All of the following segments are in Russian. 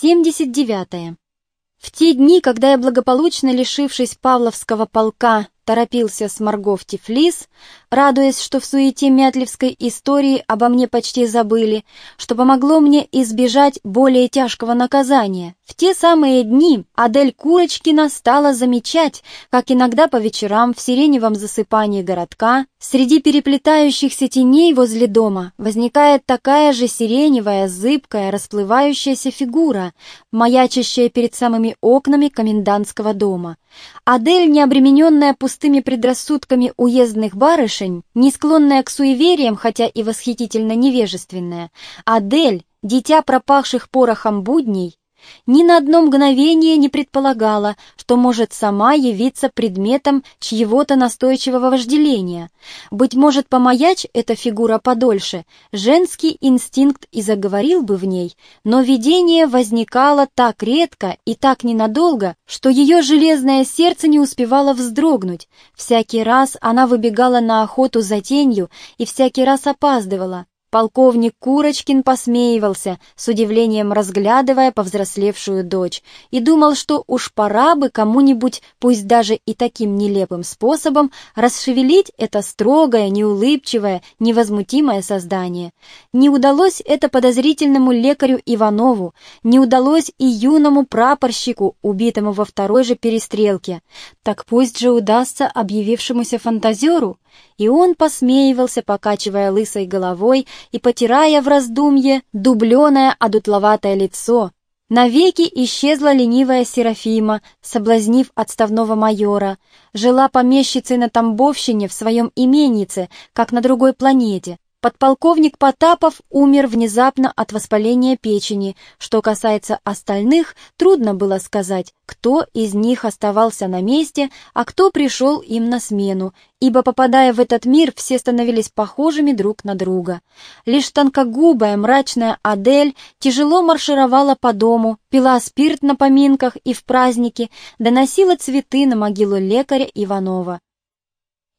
79. -е. В те дни, когда я, благополучно лишившись Павловского полка, торопился с Марго в Тифлис, радуясь, что в суете Мятлевской истории обо мне почти забыли, что помогло мне избежать более тяжкого наказания. В те самые дни Адель Курочкина стала замечать, как иногда по вечерам в сиреневом засыпании городка, среди переплетающихся теней возле дома, возникает такая же сиреневая, зыбкая, расплывающаяся фигура, маячащая перед самыми окнами комендантского дома. Адель, не обремененная пустыми предрассудками уездных барышень, не склонная к суевериям, хотя и восхитительно невежественная, Адель, дитя пропахших порохом будней, ни на одно мгновение не предполагала, что может сама явиться предметом чьего-то настойчивого вожделения. Быть может, помаячь эта фигура подольше, женский инстинкт и заговорил бы в ней, но видение возникало так редко и так ненадолго, что ее железное сердце не успевало вздрогнуть. Всякий раз она выбегала на охоту за тенью и всякий раз опаздывала. Полковник Курочкин посмеивался, с удивлением разглядывая повзрослевшую дочь, и думал, что уж пора бы кому-нибудь, пусть даже и таким нелепым способом, расшевелить это строгое, неулыбчивое, невозмутимое создание. Не удалось это подозрительному лекарю Иванову, не удалось и юному прапорщику, убитому во второй же перестрелке. Так пусть же удастся объявившемуся фантазеру, и он посмеивался, покачивая лысой головой и потирая в раздумье дубленое одутловатое лицо. Навеки исчезла ленивая Серафима, соблазнив отставного майора. Жила помещицей на Тамбовщине в своем именице, как на другой планете. Подполковник Потапов умер внезапно от воспаления печени. Что касается остальных, трудно было сказать, кто из них оставался на месте, а кто пришел им на смену, ибо, попадая в этот мир, все становились похожими друг на друга. Лишь тонкогубая, мрачная Адель тяжело маршировала по дому, пила спирт на поминках и в праздники, доносила цветы на могилу лекаря Иванова.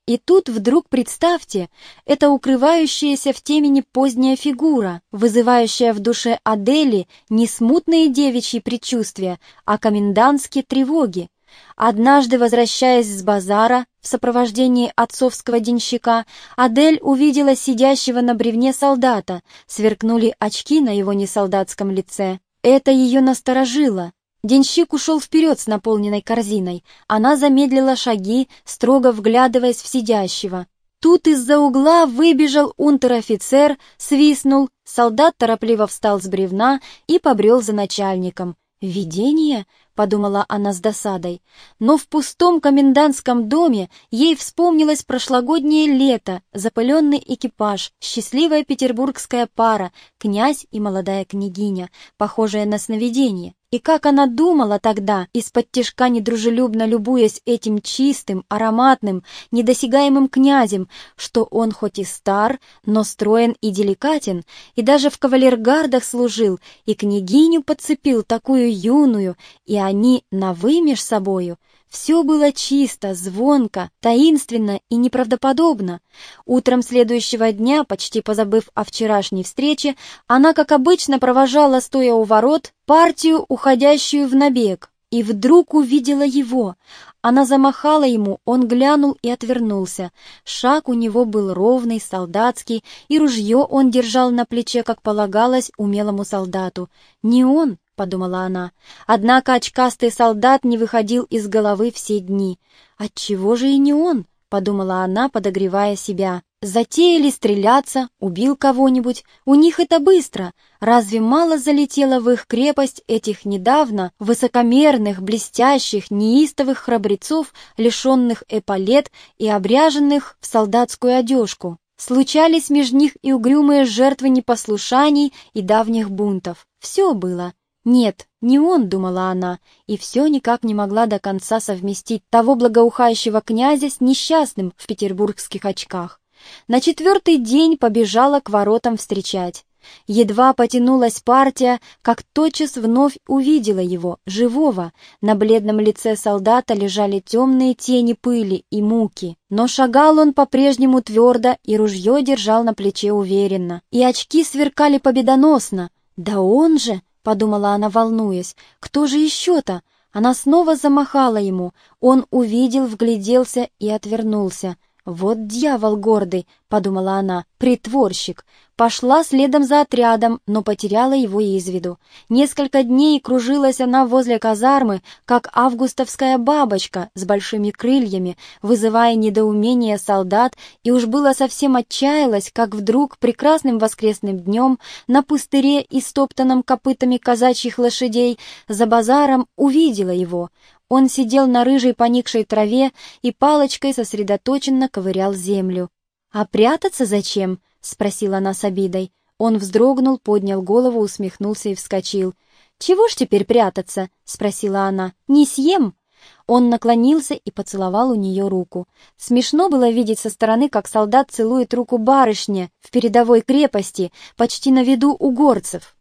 И тут вдруг представьте, это укрывающаяся в темени поздняя фигура, вызывающая в душе Адели не смутные девичьи предчувствия, а комендантские тревоги. Однажды, возвращаясь с базара в сопровождении отцовского денщика, Адель увидела сидящего на бревне солдата, сверкнули очки на его несолдатском лице. Это ее насторожило. Денщик ушел вперед с наполненной корзиной. Она замедлила шаги, строго вглядываясь в сидящего. Тут из-за угла выбежал унтер-офицер, свистнул, солдат торопливо встал с бревна и побрел за начальником. «Видение?» — подумала она с досадой. Но в пустом комендантском доме ей вспомнилось прошлогоднее лето, запыленный экипаж, счастливая петербургская пара, князь и молодая княгиня, похожая на сновидение. И как она думала тогда, из-под тишка недружелюбно любуясь этим чистым, ароматным, недосягаемым князем, что он хоть и стар, но строен и деликатен, и даже в кавалергардах служил, и княгиню подцепил такую юную, и они на «вы» меж собою — все было чисто, звонко, таинственно и неправдоподобно. Утром следующего дня, почти позабыв о вчерашней встрече, она, как обычно, провожала, стоя у ворот, партию, уходящую в набег, и вдруг увидела его. Она замахала ему, он глянул и отвернулся. Шаг у него был ровный, солдатский, и ружье он держал на плече, как полагалось умелому солдату. Не он, — подумала она. Однако очкастый солдат не выходил из головы все дни. «Отчего же и не он?» — подумала она, подогревая себя. «Затеяли стреляться, убил кого-нибудь. У них это быстро. Разве мало залетело в их крепость этих недавно высокомерных, блестящих, неистовых храбрецов, лишенных эполет и обряженных в солдатскую одежку?» Случались между них и угрюмые жертвы непослушаний и давних бунтов. Все было. Нет, не он, думала она, и все никак не могла до конца совместить того благоухающего князя с несчастным в петербургских очках. На четвертый день побежала к воротам встречать. Едва потянулась партия, как тотчас вновь увидела его, живого. На бледном лице солдата лежали темные тени пыли и муки. Но шагал он по-прежнему твердо, и ружье держал на плече уверенно. И очки сверкали победоносно. Да он же, подумала она, волнуясь. «Кто же еще-то?» Она снова замахала ему. Он увидел, вгляделся и отвернулся. «Вот дьявол гордый», — подумала она, — «притворщик». Пошла следом за отрядом, но потеряла его из виду. Несколько дней кружилась она возле казармы, как августовская бабочка с большими крыльями, вызывая недоумение солдат, и уж было совсем отчаялась, как вдруг прекрасным воскресным днем на пустыре, истоптанном копытами казачьих лошадей, за базаром увидела его. Он сидел на рыжей поникшей траве и палочкой сосредоточенно ковырял землю. «А прятаться зачем?» — спросила она с обидой. Он вздрогнул, поднял голову, усмехнулся и вскочил. «Чего ж теперь прятаться?» — спросила она. «Не съем?» Он наклонился и поцеловал у нее руку. Смешно было видеть со стороны, как солдат целует руку барышне в передовой крепости, почти на виду у горцев.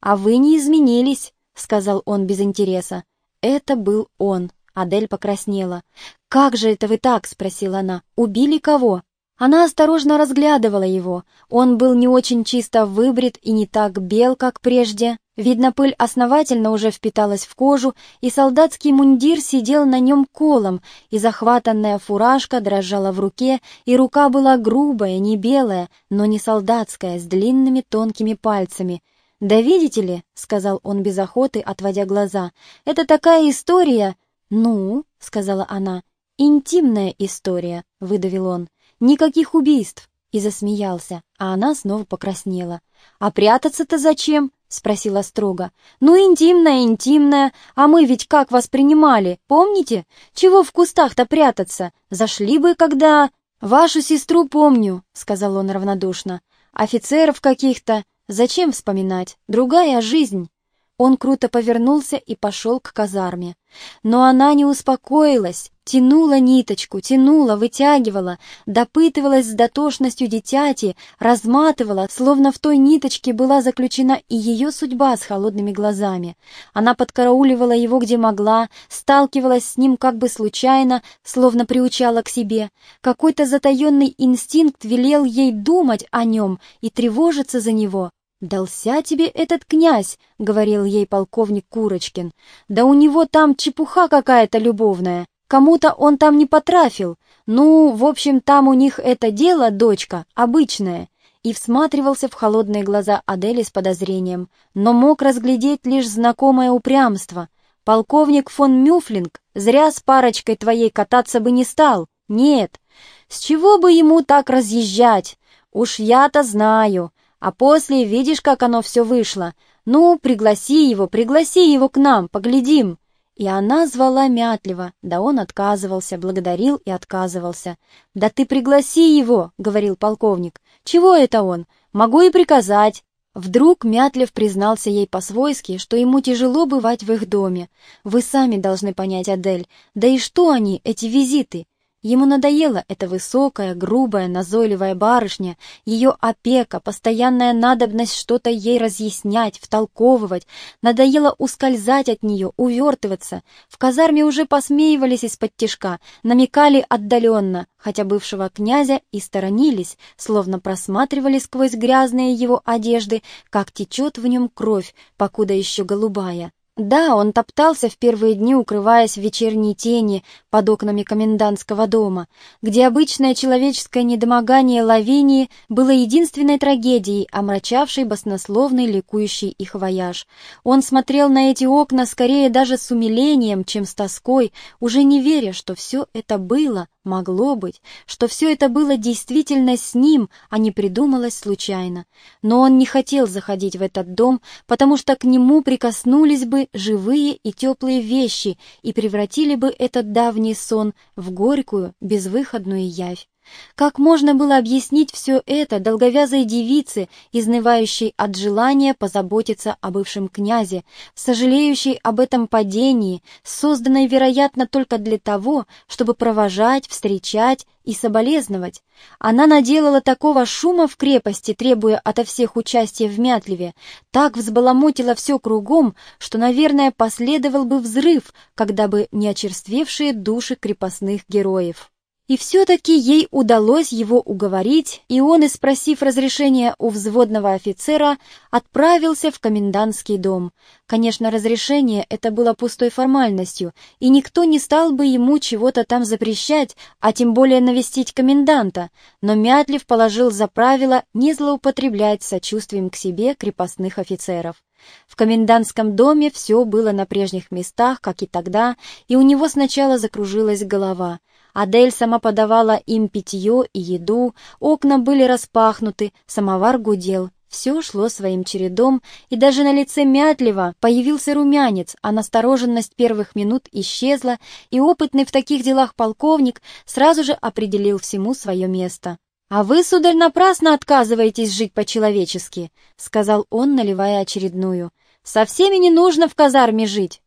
«А вы не изменились», — сказал он без интереса. Это был он. Адель покраснела. «Как же это вы так?» — спросила она. «Убили кого?» Она осторожно разглядывала его. Он был не очень чисто выбрит и не так бел, как прежде. Видно, пыль основательно уже впиталась в кожу, и солдатский мундир сидел на нем колом, и захватанная фуражка дрожала в руке, и рука была грубая, не белая, но не солдатская, с длинными тонкими пальцами. «Да видите ли», — сказал он без охоты, отводя глаза, — «это такая история...» «Ну», — сказала она, — «интимная история», — выдавил он. «Никаких убийств!» И засмеялся, а она снова покраснела. «А прятаться-то зачем?» — спросила строго. «Ну, интимная, интимная, а мы ведь как вас принимали, помните? Чего в кустах-то прятаться? Зашли бы, когда...» «Вашу сестру помню», — сказал он равнодушно. «Офицеров каких-то. Зачем вспоминать? Другая жизнь». Он круто повернулся и пошел к казарме. Но она не успокоилась, тянула ниточку, тянула, вытягивала, допытывалась с дотошностью дитяти, разматывала, словно в той ниточке была заключена и ее судьба с холодными глазами. Она подкарауливала его где могла, сталкивалась с ним как бы случайно, словно приучала к себе. Какой-то затаенный инстинкт велел ей думать о нем и тревожиться за него. «Дался тебе этот князь», — говорил ей полковник Курочкин. «Да у него там чепуха какая-то любовная. Кому-то он там не потрафил. Ну, в общем, там у них это дело, дочка, обычное». И всматривался в холодные глаза Адели с подозрением, но мог разглядеть лишь знакомое упрямство. «Полковник фон Мюфлинг зря с парочкой твоей кататься бы не стал. Нет. С чего бы ему так разъезжать? Уж я-то знаю». А после видишь, как оно все вышло. Ну, пригласи его, пригласи его к нам, поглядим». И она звала мятливо, да он отказывался, благодарил и отказывался. «Да ты пригласи его», — говорил полковник. «Чего это он? Могу и приказать». Вдруг Мятлев признался ей по-свойски, что ему тяжело бывать в их доме. «Вы сами должны понять, Адель. Да и что они, эти визиты? Ему надоела эта высокая, грубая, назойливая барышня, ее опека, постоянная надобность что-то ей разъяснять, втолковывать. Надоело ускользать от нее, увертываться. В казарме уже посмеивались из-под тишка, намекали отдаленно, хотя бывшего князя и сторонились, словно просматривали сквозь грязные его одежды, как течет в нем кровь, покуда еще голубая. Да, он топтался в первые дни, укрываясь в вечерней тени под окнами комендантского дома, где обычное человеческое недомогание Лавинии было единственной трагедией, омрачавшей баснословный ликующий их вояж. Он смотрел на эти окна скорее даже с умилением, чем с тоской, уже не веря, что все это было, Могло быть, что все это было действительно с ним, а не придумалось случайно. Но он не хотел заходить в этот дом, потому что к нему прикоснулись бы живые и теплые вещи и превратили бы этот давний сон в горькую, безвыходную явь. Как можно было объяснить все это долговязой девице, изнывающей от желания позаботиться о бывшем князе, сожалеющей об этом падении, созданной, вероятно, только для того, чтобы провожать, встречать и соболезновать? Она наделала такого шума в крепости, требуя ото всех участия в Мятливе, так взбаламутила все кругом, что, наверное, последовал бы взрыв, когда бы не очерствевшие души крепостных героев. И все-таки ей удалось его уговорить, и он, испросив разрешения у взводного офицера, отправился в комендантский дом. Конечно, разрешение это было пустой формальностью, и никто не стал бы ему чего-то там запрещать, а тем более навестить коменданта, но Мятлев положил за правило не злоупотреблять сочувствием к себе крепостных офицеров. В комендантском доме все было на прежних местах, как и тогда, и у него сначала закружилась голова — Адель сама подавала им питье и еду, окна были распахнуты, самовар гудел. Все шло своим чередом, и даже на лице Мятлева появился румянец, а настороженность первых минут исчезла, и опытный в таких делах полковник сразу же определил всему свое место. «А вы, сударь, напрасно отказываетесь жить по-человечески», — сказал он, наливая очередную. «Со всеми не нужно в казарме жить.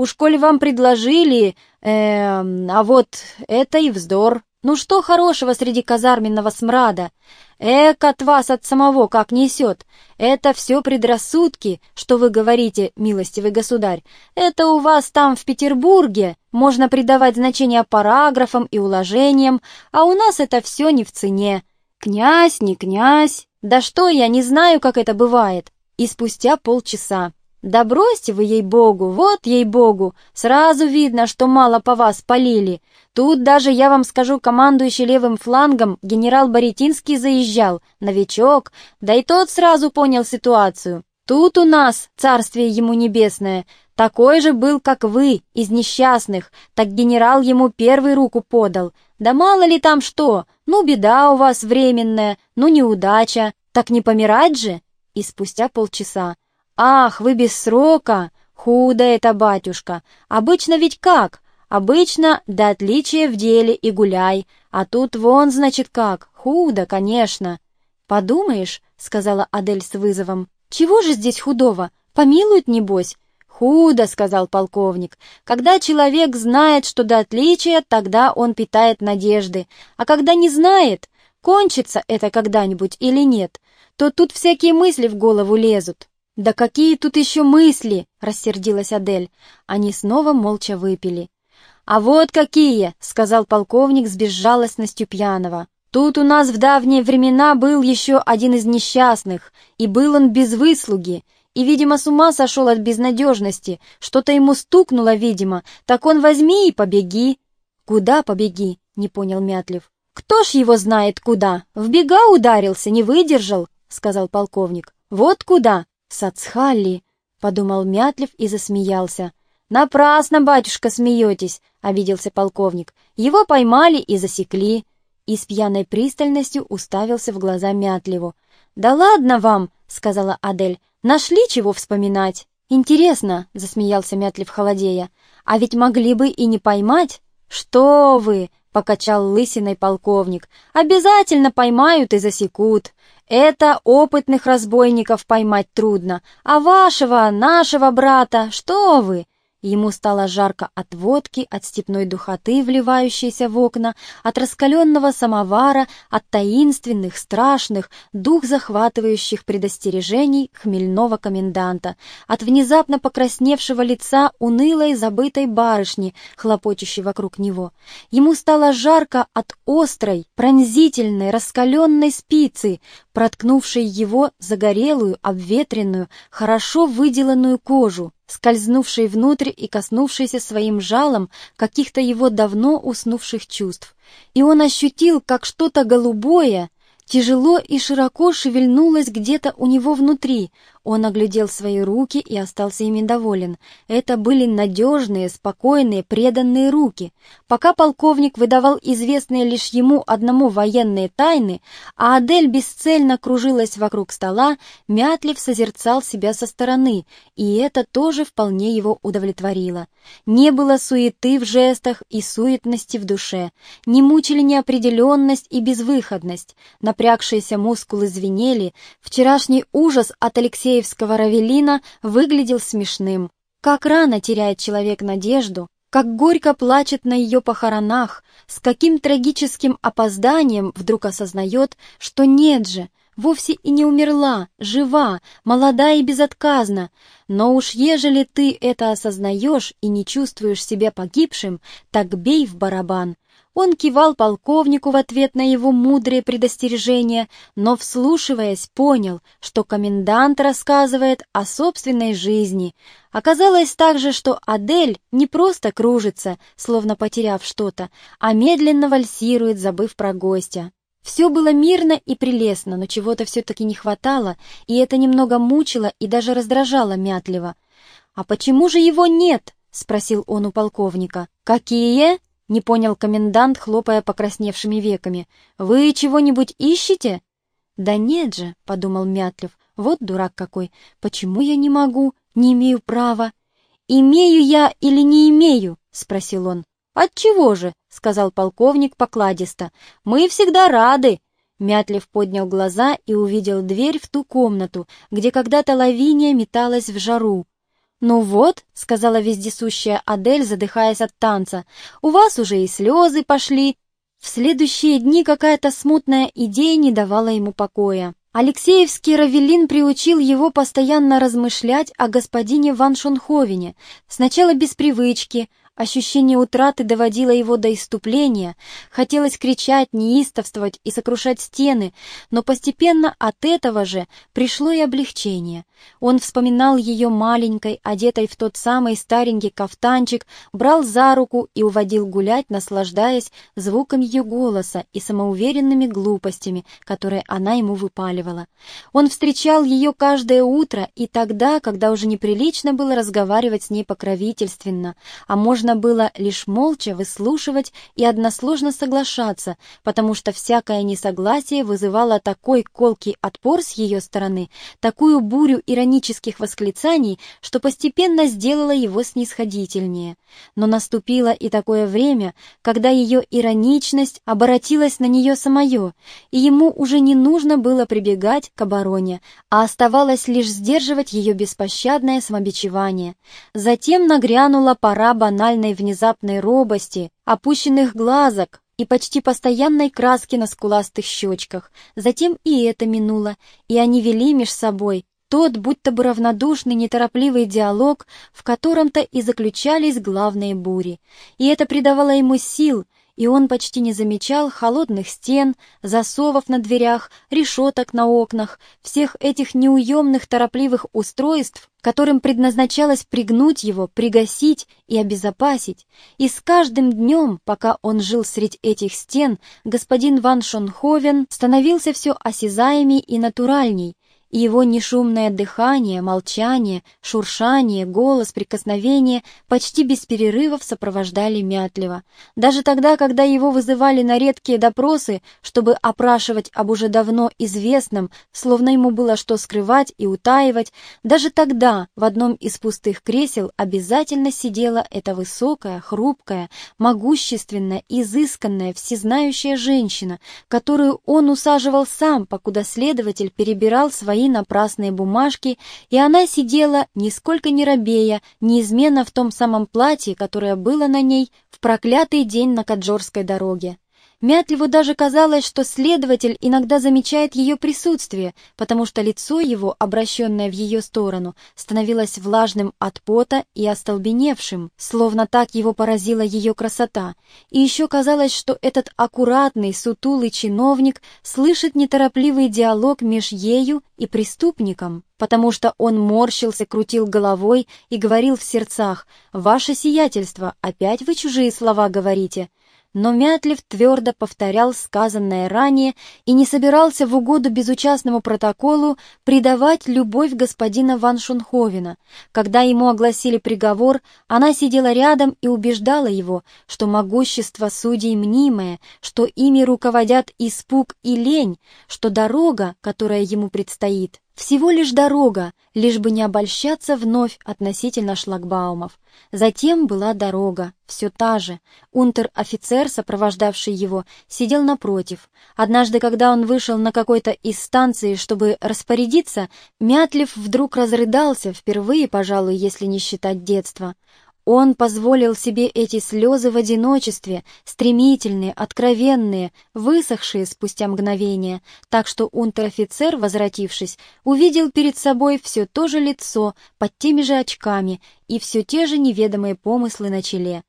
Уж коль вам предложили, э, а вот это и вздор. Ну что хорошего среди казарменного смрада? Эк, от вас от самого как несет. Это все предрассудки, что вы говорите, милостивый государь. Это у вас там в Петербурге можно придавать значение параграфам и уложениям, а у нас это все не в цене. Князь, не князь. Да что я, не знаю, как это бывает. И спустя полчаса. «Да бросьте вы, ей-богу, вот ей-богу, сразу видно, что мало по вас полили. Тут даже, я вам скажу, командующий левым флангом генерал Боретинский заезжал, новичок, да и тот сразу понял ситуацию. Тут у нас, царствие ему небесное, такой же был, как вы, из несчастных, так генерал ему первый руку подал. Да мало ли там что, ну беда у вас временная, ну неудача, так не помирать же?» И спустя полчаса «Ах, вы без срока! Худо это, батюшка! Обычно ведь как? Обычно до отличия в деле и гуляй, а тут вон, значит, как? Худо, конечно!» «Подумаешь», — сказала Адель с вызовом, — «чего же здесь худого? Помилуют, небось?» «Худо», — сказал полковник. «Когда человек знает, что до отличия, тогда он питает надежды. А когда не знает, кончится это когда-нибудь или нет, то тут всякие мысли в голову лезут. «Да какие тут еще мысли!» — рассердилась Адель. Они снова молча выпили. «А вот какие!» — сказал полковник с безжалостностью пьяного. «Тут у нас в давние времена был еще один из несчастных, и был он без выслуги, и, видимо, с ума сошел от безнадежности, что-то ему стукнуло, видимо, так он возьми и побеги». «Куда побеги?» — не понял Мятлев. «Кто ж его знает куда? В бега ударился, не выдержал», — сказал полковник. «Вот куда!» «Сацхалли!» — подумал Мятлев и засмеялся. «Напрасно, батюшка, смеетесь!» — обиделся полковник. «Его поймали и засекли!» И с пьяной пристальностью уставился в глаза Мятлеву. «Да ладно вам!» — сказала Адель. «Нашли чего вспоминать?» «Интересно!» — засмеялся Мятлев холодея. «А ведь могли бы и не поймать!» «Что вы!» — покачал лысиной полковник. «Обязательно поймают и засекут. Это опытных разбойников поймать трудно, а вашего, нашего брата, что вы? Ему стало жарко от водки, от степной духоты, вливающейся в окна, от раскаленного самовара, от таинственных, страшных, дух захватывающих предостережений хмельного коменданта, от внезапно покрасневшего лица унылой забытой барышни, хлопочущей вокруг него. Ему стало жарко от острой, пронзительной, раскаленной спицы, проткнувшей его загорелую, обветренную, хорошо выделанную кожу скользнувшей внутрь и коснувшейся своим жалом каких-то его давно уснувших чувств. И он ощутил, как что-то голубое тяжело и широко шевельнулось где-то у него внутри, он оглядел свои руки и остался ими доволен. Это были надежные, спокойные, преданные руки. Пока полковник выдавал известные лишь ему одному военные тайны, а Адель бесцельно кружилась вокруг стола, Мятлев созерцал себя со стороны, и это тоже вполне его удовлетворило. Не было суеты в жестах и суетности в душе, не мучили неопределенность и безвыходность, напрягшиеся мускулы звенели, вчерашний ужас от Алексея Алексеевского Равелина выглядел смешным. Как рано теряет человек надежду, как горько плачет на ее похоронах, с каким трагическим опозданием вдруг осознает, что нет же, вовсе и не умерла, жива, молода и безотказна. Но уж ежели ты это осознаешь и не чувствуешь себя погибшим, так бей в барабан. Он кивал полковнику в ответ на его мудрые предостережения, но, вслушиваясь, понял, что комендант рассказывает о собственной жизни. Оказалось также, что Адель не просто кружится, словно потеряв что-то, а медленно вальсирует, забыв про гостя. Все было мирно и прелестно, но чего-то все-таки не хватало, и это немного мучило и даже раздражало Мятлева. «А почему же его нет?» — спросил он у полковника. «Какие?» — не понял комендант, хлопая покрасневшими веками. «Вы чего-нибудь ищете?» «Да нет же», — подумал Мятлев, — «вот дурак какой. Почему я не могу, не имею права?» «Имею я или не имею?» — спросил он. «Отчего же?» — сказал полковник покладисто. «Мы всегда рады!» Мятлев поднял глаза и увидел дверь в ту комнату, где когда-то Лавиния металась в жару. «Ну вот», — сказала вездесущая Адель, задыхаясь от танца, — «у вас уже и слезы пошли». В следующие дни какая-то смутная идея не давала ему покоя. Алексеевский Равелин приучил его постоянно размышлять о господине Ван Шонховене, сначала без привычки, Ощущение утраты доводило его до иступления, хотелось кричать, неистовствовать и сокрушать стены, но постепенно от этого же пришло и облегчение. Он вспоминал ее маленькой, одетой в тот самый старенький кафтанчик, брал за руку и уводил гулять, наслаждаясь звуком ее голоса и самоуверенными глупостями, которые она ему выпаливала. Он встречал ее каждое утро и тогда, когда уже неприлично было разговаривать с ней покровительственно, а можно было лишь молча выслушивать и односложно соглашаться, потому что всякое несогласие вызывало такой колкий отпор с ее стороны, такую бурю иронических восклицаний, что постепенно сделало его снисходительнее. Но наступило и такое время, когда ее ироничность оборотилась на нее самое, и ему уже не нужно было прибегать к обороне, а оставалось лишь сдерживать ее беспощадное самобичевание. Затем нагрянула пора банальной внезапной робости, опущенных глазок и почти постоянной краски на скуластых щечках. Затем и это минуло, и они вели меж собой тот будто бы равнодушный, неторопливый диалог, в котором-то и заключались главные бури. И это придавало ему сил — и он почти не замечал холодных стен, засовов на дверях, решеток на окнах, всех этих неуемных торопливых устройств, которым предназначалось пригнуть его, пригасить и обезопасить. И с каждым днем, пока он жил среди этих стен, господин Ван Шонховен становился все осязаемей и натуральней, и его нешумное дыхание, молчание, шуршание, голос, прикосновение почти без перерывов сопровождали Мятлева. Даже тогда, когда его вызывали на редкие допросы, чтобы опрашивать об уже давно известном, словно ему было что скрывать и утаивать, даже тогда в одном из пустых кресел обязательно сидела эта высокая, хрупкая, могущественная, изысканная, всезнающая женщина, которую он усаживал сам, покуда следователь перебирал свои свои напрасные бумажки, и она сидела, нисколько не робея, неизменно в том самом платье, которое было на ней в проклятый день на Каджорской дороге. Мятлеву даже казалось, что следователь иногда замечает ее присутствие, потому что лицо его, обращенное в ее сторону, становилось влажным от пота и остолбеневшим, словно так его поразила ее красота. И еще казалось, что этот аккуратный, сутулый чиновник слышит неторопливый диалог меж ею и преступником, потому что он морщился, крутил головой и говорил в сердцах «Ваше сиятельство, опять вы чужие слова говорите?» Но Мятлев твердо повторял сказанное ранее и не собирался в угоду безучастному протоколу предавать любовь господина Ван Шунховена. Когда ему огласили приговор, она сидела рядом и убеждала его, что могущество судей мнимое, что ими руководят испуг и лень, что дорога, которая ему предстоит, всего лишь дорога, лишь бы не обольщаться вновь относительно шлагбаумов. Затем была дорога, все та же. Унтер-офицер, сопровождавший его, сидел напротив. Однажды, когда он вышел на какой-то из станций, чтобы распорядиться, Мятлев вдруг разрыдался, впервые, пожалуй, если не считать детства. Он позволил себе эти слезы в одиночестве, стремительные, откровенные, высохшие спустя мгновение, так что унтер-офицер, возвратившись, увидел перед собой все то же лицо под теми же очками и все те же неведомые помыслы на челе.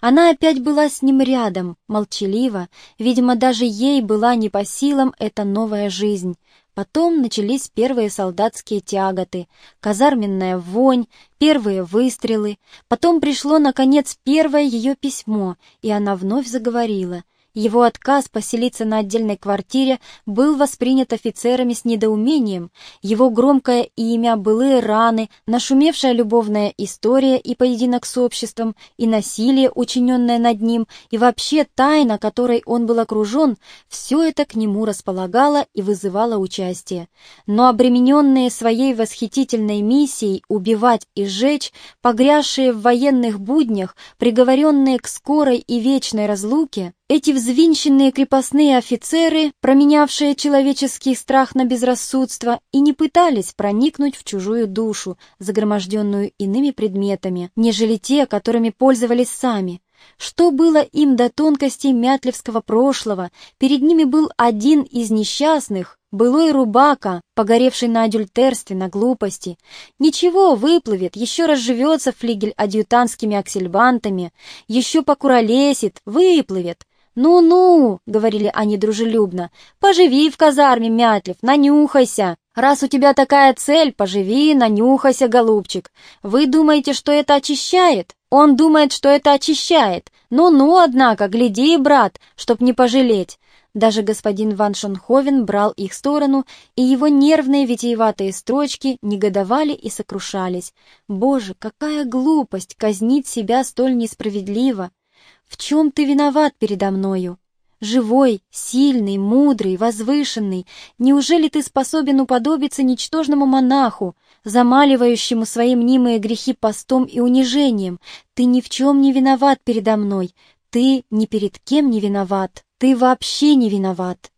Она опять была с ним рядом, молчалива, видимо, даже ей была не по силам эта новая жизнь. Потом начались первые солдатские тяготы, казарменная вонь, первые выстрелы. Потом пришло, наконец, первое ее письмо, и она вновь заговорила — его отказ поселиться на отдельной квартире был воспринят офицерами с недоумением. Его громкое имя, былые раны, нашумевшая любовная история и поединок с обществом, и насилие, учиненное над ним, и вообще тайна, которой он был окружен, все это к нему располагало и вызывало участие. Но обремененные своей восхитительной миссией убивать и сжечь, погрязшие в военных буднях, приговоренные к скорой и вечной разлуке, эти взвинченные крепостные офицеры, променявшие человеческий страх на безрассудство, и не пытались проникнуть в чужую душу, загроможденную иными предметами, нежели те, которыми пользовались сами. Что было им до тонкостей мятлевского прошлого? Перед ними был один из несчастных, былой рубака, погоревший на адюльтерстве, на глупости. Ничего, выплывет, еще разживется флигель адъютантскими аксельбантами, еще покуролесит, выплывет. «Ну-ну», — говорили они дружелюбно, — «поживи в казарме, Мятлев, нанюхайся. Раз у тебя такая цель, поживи, нанюхайся, голубчик. Вы думаете, что это очищает? Он думает, что это очищает. Ну-ну, однако, гляди, брат, чтоб не пожалеть». Даже господин Ван Шонховен брал их сторону, и его нервные витиеватые строчки негодовали и сокрушались. «Боже, какая глупость казнить себя столь несправедливо!» В чем ты виноват передо мною? Живой, сильный, мудрый, возвышенный, неужели ты способен уподобиться ничтожному монаху, замаливающему свои мнимые грехи постом и унижением? Ты ни в чем не виноват передо мной, ты ни перед кем не виноват, ты вообще не виноват.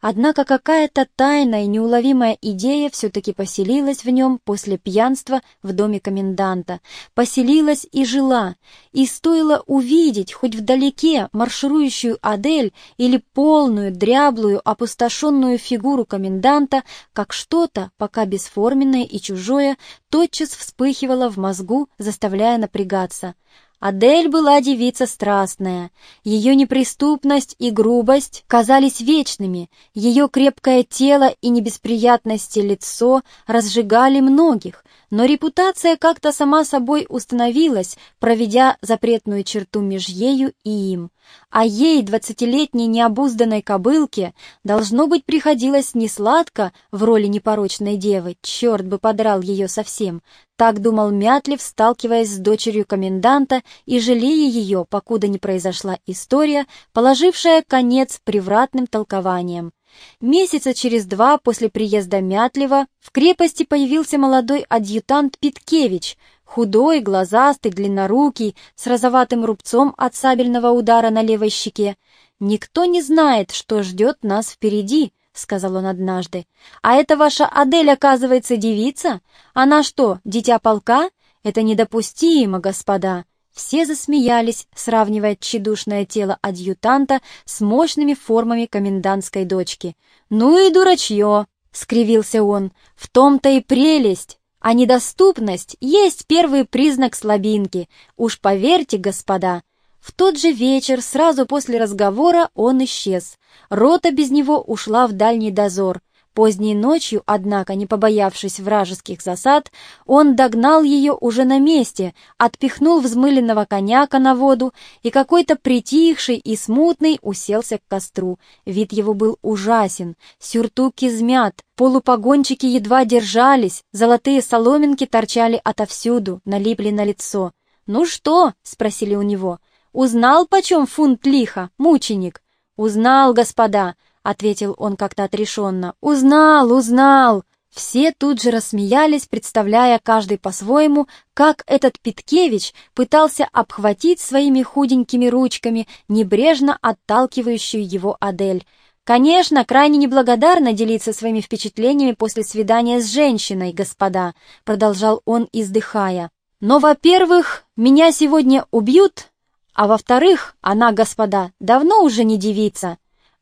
Однако какая-то тайная и неуловимая идея все-таки поселилась в нем после пьянства в доме коменданта. Поселилась и жила. И стоило увидеть хоть вдалеке марширующую Адель или полную, дряблую, опустошенную фигуру коменданта, как что-то, пока бесформенное и чужое, тотчас вспыхивало в мозгу, заставляя напрягаться. Адель была девица страстная. Ее неприступность и грубость казались вечными, ее крепкое тело и небесприятности лицо разжигали многих, но репутация как-то сама собой установилась, проведя запретную черту меж ею и им. А ей, двадцатилетней необузданной кобылке, должно быть, приходилось несладко в роли непорочной девы, черт бы подрал ее совсем. Так думал Мятлев, сталкиваясь с дочерью коменданта и жалея ее, покуда не произошла история, положившая конец превратным толкованиям. Месяца через два после приезда Мятлева в крепости появился молодой адъютант Питкевич, худой, глазастый, длиннорукий, с розоватым рубцом от сабельного удара на левой щеке. «Никто не знает, что ждет нас впереди», — сказал он однажды. «А это ваша Адель, оказывается, девица? Она что, дитя полка? Это недопустимо, господа!» Все засмеялись, сравнивая тщедушное тело адъютанта с мощными формами комендантской дочки. «Ну и дурачье!» — скривился он. «В том-то и прелесть! А недоступность есть первый признак слабинки. Уж поверьте, господа!» В тот же вечер, сразу после разговора, он исчез. Рота без него ушла в дальний дозор. Поздней ночью, однако, не побоявшись вражеских засад, он догнал ее уже на месте, отпихнул взмыленного коняка на воду и какой-то притихший и смутный уселся к костру. Вид его был ужасен, сюртук измят, полупогончики едва держались, золотые соломинки торчали отовсюду, налипли на лицо. «Ну что?» — спросили у него. «Узнал, почем фунт лиха, мученик?» «Узнал, господа!» Ответил он как-то отрешенно. «Узнал, узнал!» Все тут же рассмеялись, представляя каждый по-своему, как этот Питкевич пытался обхватить своими худенькими ручками небрежно отталкивающую его Адель. «Конечно, крайне неблагодарно делиться своими впечатлениями после свидания с женщиной, господа», продолжал он, издыхая. Но, во-первых, меня сегодня убьют, а во-вторых, она, господа, давно уже не девица.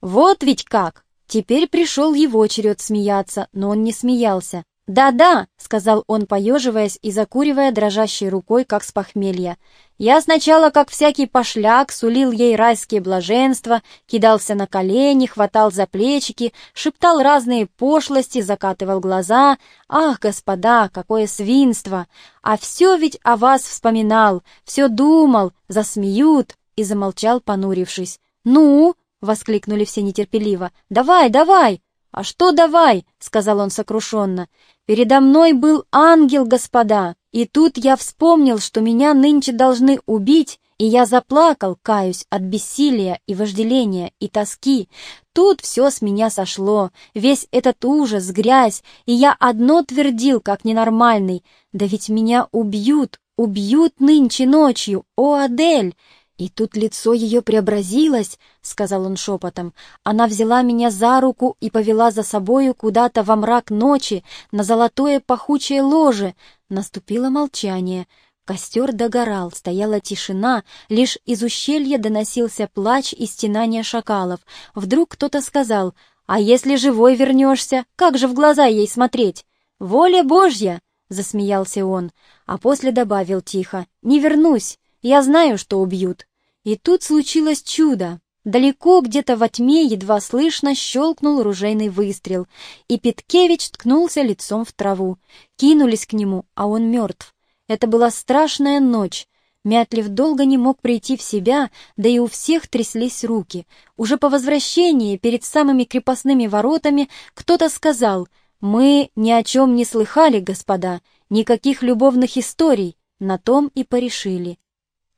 Вот ведь как! Теперь пришел его черед смеяться, но он не смеялся. «Да-да», — сказал он, поеживаясь и закуривая дрожащей рукой, как с похмелья. «Я сначала, как всякий пошляк, сулил ей райские блаженства, кидался на колени, хватал за плечики, шептал разные пошлости, закатывал глаза. Ах, господа, какое свинство! А все ведь о вас вспоминал, все думал, засмеют!» И замолчал, понурившись. «Ну?» — воскликнули все нетерпеливо. «Давай, давай!» «А что давай?» — сказал он сокрушенно. «Передо мной был ангел, господа, и тут я вспомнил, что меня нынче должны убить, и я заплакал, каюсь, от бессилия и вожделения и тоски. Тут все с меня сошло, весь этот ужас, грязь, и я одно твердил, как ненормальный. Да ведь меня убьют, убьют нынче ночью, о, Адель!» «И тут лицо ее преобразилось», — сказал он шепотом. «Она взяла меня за руку и повела за собою куда-то во мрак ночи, на золотое пахучее ложе». Наступило молчание. Костер догорал, стояла тишина, лишь из ущелья доносился плач и стенание шакалов. Вдруг кто-то сказал, «А если живой вернешься, как же в глаза ей смотреть?» «Воля Божья!» — засмеялся он, а после добавил тихо, «Не вернусь». Я знаю, что убьют. И тут случилось чудо. Далеко, где-то во тьме, едва слышно, щелкнул ружейный выстрел, и Петкевич ткнулся лицом в траву. Кинулись к нему, а он мертв. Это была страшная ночь. Мятлив долго не мог прийти в себя, да и у всех тряслись руки. Уже по возвращении, перед самыми крепостными воротами, кто-то сказал, «Мы ни о чем не слыхали, господа, никаких любовных историй». На том и порешили.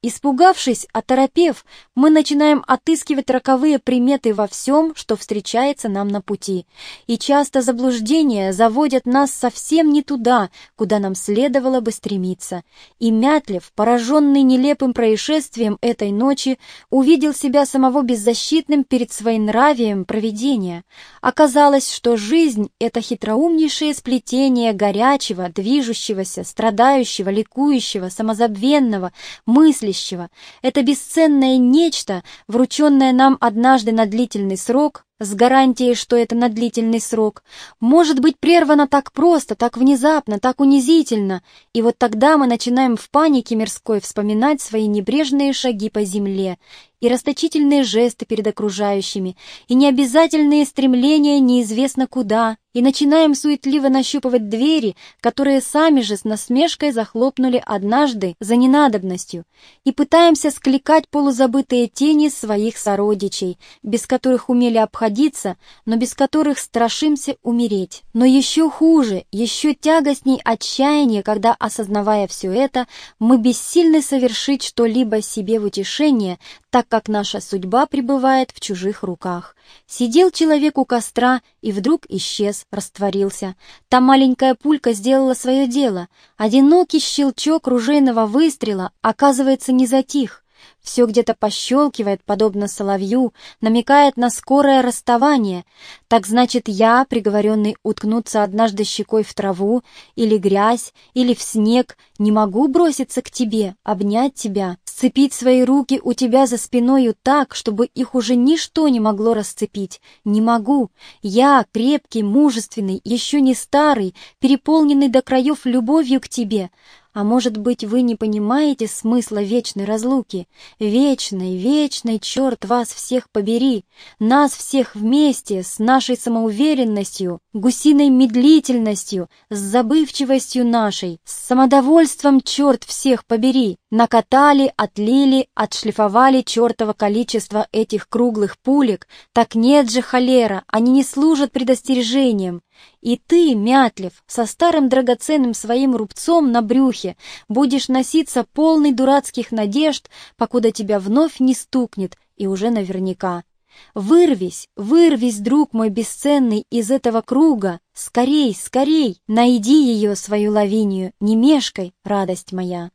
Испугавшись, оторопев, мы начинаем отыскивать роковые приметы во всем, что встречается нам на пути. И часто заблуждения заводят нас совсем не туда, куда нам следовало бы стремиться. И Мятлев, пораженный нелепым происшествием этой ночи, увидел себя самого беззащитным перед своим нравием провидения. Оказалось, что жизнь — это хитроумнейшее сплетение горячего, движущегося, страдающего, ликующего, самозабвенного, мысли, мыслящего. Это бесценное нечто, врученное нам однажды на длительный срок, с гарантией, что это на длительный срок, может быть прервано так просто, так внезапно, так унизительно, и вот тогда мы начинаем в панике мирской вспоминать свои небрежные шаги по земле и расточительные жесты перед окружающими, и необязательные стремления неизвестно куда, и начинаем суетливо нащупывать двери, которые сами же с насмешкой захлопнули однажды за ненадобностью, и пытаемся скликать полузабытые тени своих сородичей, без которых умели обходиться, но без которых страшимся умереть. Но еще хуже, еще тягостней отчаяние, когда, осознавая все это, мы бессильны совершить что-либо себе в утешение, так как наша судьба пребывает в чужих руках. Сидел человек у костра и вдруг исчез, растворился. Та маленькая пулька сделала свое дело. Одинокий щелчок ружейного выстрела, оказывается, не затих. Все где-то пощелкивает, подобно соловью, намекает на скорое расставание. Так значит, я, приговоренный уткнуться однажды щекой в траву, или грязь, или в снег, не могу броситься к тебе, обнять тебя, сцепить свои руки у тебя за спиною так, чтобы их уже ничто не могло расцепить. Не могу. Я, крепкий, мужественный, еще не старый, переполненный до краев любовью к тебе. А может быть, вы не понимаете смысла вечной разлуки? Вечной, вечной, черт вас всех побери! Нас всех вместе, с нашей самоуверенностью, гусиной медлительностью, с забывчивостью нашей, с самодовольством, черт всех побери! Накатали, отлили, отшлифовали чертово количество этих круглых пулек. Так нет же, холера, они не служат предостережением. И ты, Мятлев, со старым драгоценным своим рубцом на брюхе будешь носиться полный дурацких надежд, покуда тебя вновь не стукнет, и уже наверняка. Вырвись, вырвись, друг мой бесценный, из этого круга. Скорей, скорей, найди ее, свою лавинию, не мешкай, радость моя.